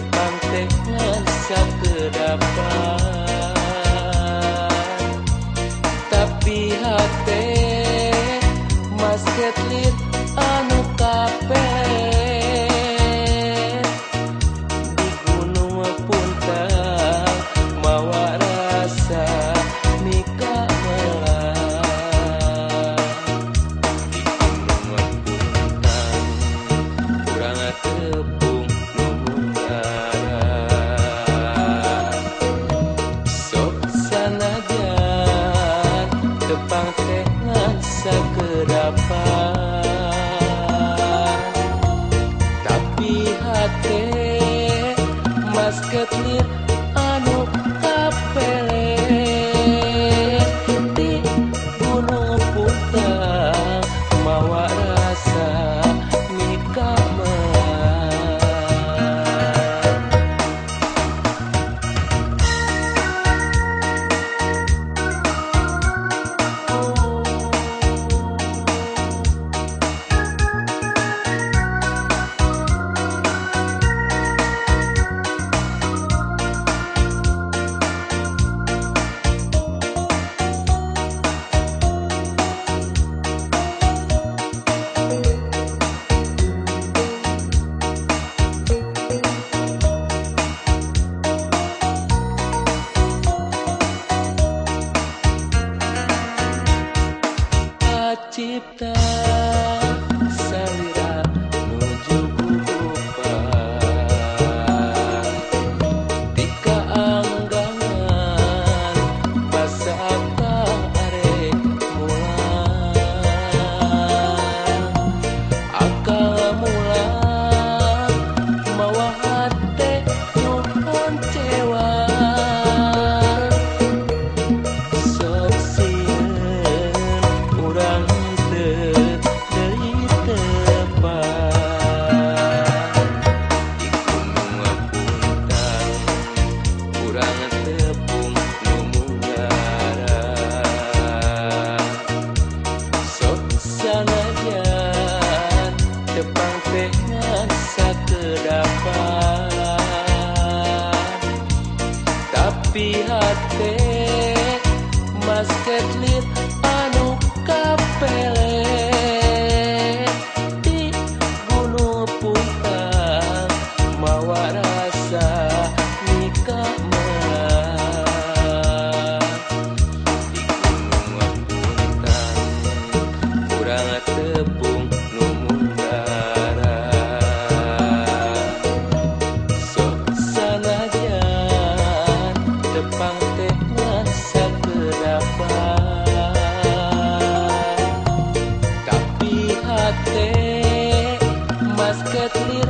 depan tehsa kedapan tapi HP masketlip anu kape Skeplir kita pihak masket anu kapel basket